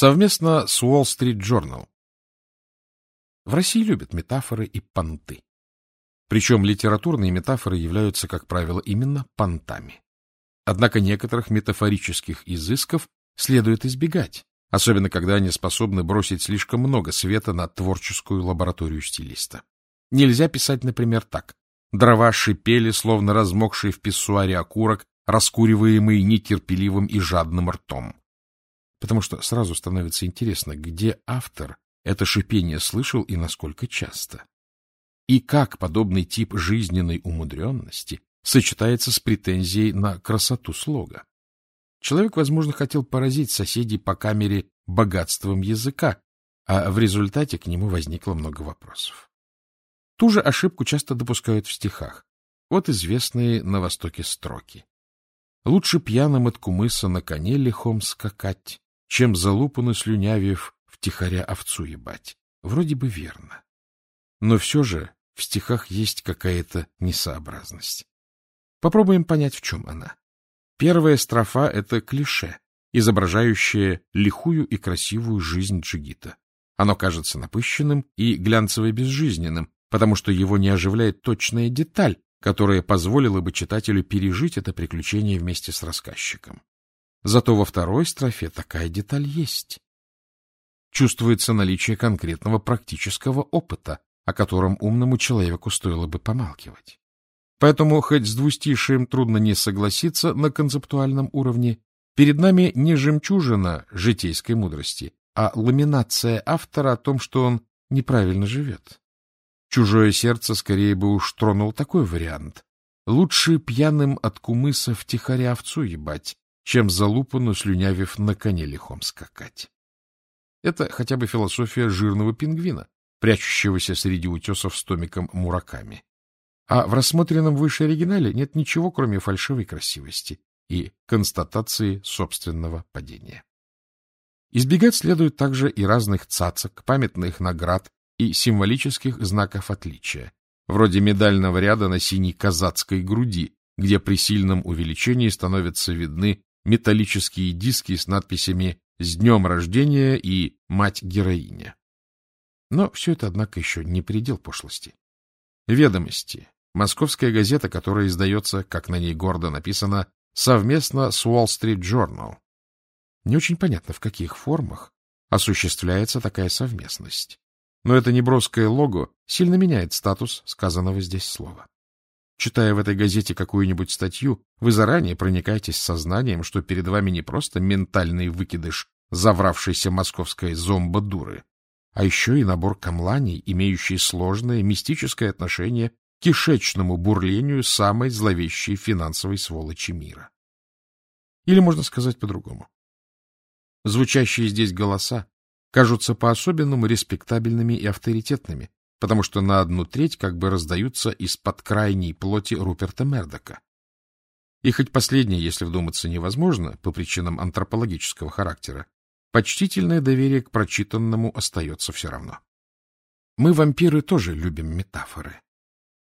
Совместно с Wall Street Journal. В России любят метафоры и понты. Причем литературные метафоры являются, как правило, именно понтами. Однако некоторых метафорических изысков следует избегать, особенно когда они способны бросить слишком много света на творческую лабораторию стилиста. Нельзя писать, например, так. Дрова шипели, словно размокший в писсуаре окурок, раскуриваемый нетерпеливым и жадным ртом. Потому что сразу становится интересно, где автор это шипение слышал и насколько часто. И как подобный тип жизненной умудренности сочетается с претензией на красоту слога. Человек, возможно, хотел поразить соседей по камере богатством языка, а в результате к нему возникло много вопросов. Ту же ошибку часто допускают в стихах. Вот известные на Востоке строки. «Лучше пьяным от кумыса на коне лихом скакать, чем залупанно слюнявив втихаря овцу ебать». Вроде бы верно. Но все же в стихах есть какая-то несообразность. Попробуем понять, в чем она. Первая строфа — это клише, изображающее лихую и красивую жизнь джигита. Оно кажется напыщенным и глянцево-безжизненным, потому что его не оживляет точная деталь, которая позволила бы читателю пережить это приключение вместе с рассказчиком. Зато во второй строфе такая деталь есть. Чувствуется наличие конкретного практического опыта, о котором умному человеку стоило бы помалкивать. Поэтому, хоть с двустишием трудно не согласиться на концептуальном уровне, перед нами не жемчужина житейской мудрости, а ламинация автора о том, что он неправильно живет. Чужое сердце скорее бы уж тронул такой вариант. Лучше пьяным от кумыса втихаря овцу ебать, чем залупану слюнявив на коне лихом скакать. Это хотя бы философия жирного пингвина, прячущегося среди утесов с томиком Мураками. А в рассмотренном выше оригинале нет ничего, кроме фальшивой красивости и констатации собственного падения. Избегать следует также и разных цацок, памятных наград и символических знаков отличия, вроде медального ряда на синей казацкой груди, где при сильном увеличении становятся видны металлические диски с надписями «С днем рождения» и «Мать-героиня». Но все это, однако, еще не предел пошлости. Ведомости. Московская газета, которая издается, как на ней гордо написано, совместно с Wall Street Journal. Не очень понятно, в каких формах осуществляется такая совместность. Но это неброское лого сильно меняет статус сказанного здесь слова. Читая в этой газете какую-нибудь статью, вы заранее проникаетесь сознанием, что перед вами не просто ментальный выкидыш завравшейся московской зомбо-дуры, а еще и набор камланий, имеющий сложное мистическое отношение к кишечному бурлению самой зловещей финансовой сволочи мира. Или можно сказать по-другому. Звучащие здесь голоса кажутся по-особенному респектабельными и авторитетными, потому что на одну треть как бы раздаются из-под крайней плоти Руперта Мердока. И хоть последнее, если вдуматься, невозможно по причинам антропологического характера, почтительное доверие к прочитанному остается все равно. Мы, вампиры, тоже любим метафоры.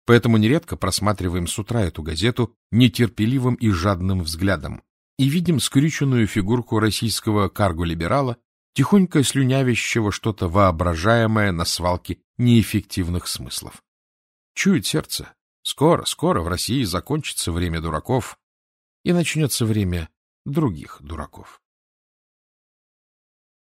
Поэтому нередко просматриваем с утра эту газету нетерпеливым и жадным взглядом и видим скрюченную фигурку российского карго-либерала, тихонько слюнявящего что-то воображаемое на свалке неэффективных смыслов. Чует сердце. Скоро, скоро в России закончится время дураков и начнется время других дураков.